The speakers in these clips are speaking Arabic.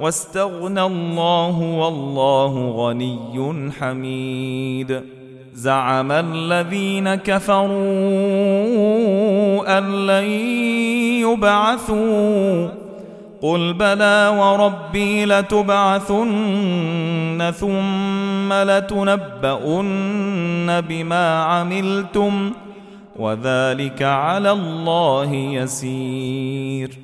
واستغنى الله والله غني حميد. زعم الذين كفروا أن لن يبعثوا. قل بلى وربي لتبعثن ثم لتنبؤن بما عملتم وذلك على الله يسير.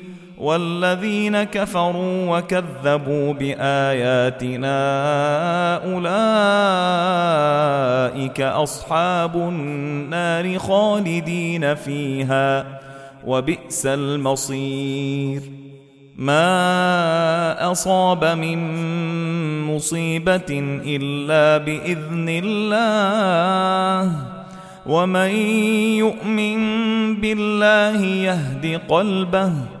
والذين كفروا وكذبوا بآياتنا أولئك أصحاب النار خالدين فيها وبئس المصير. ما أصاب من مصيبة إلا بإذن الله. ومن يؤمن بالله يهد قلبه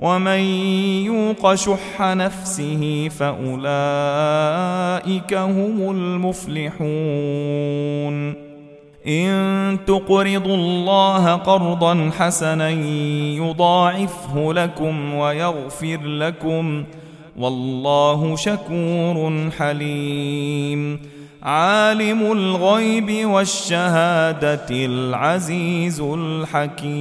ومن يوق شح نفسه فأولئك هم المفلحون. إن تقرضوا الله قرضا حسنا يضاعفه لكم ويغفر لكم والله شكور حليم. عالم الغيب والشهادة العزيز الحكيم.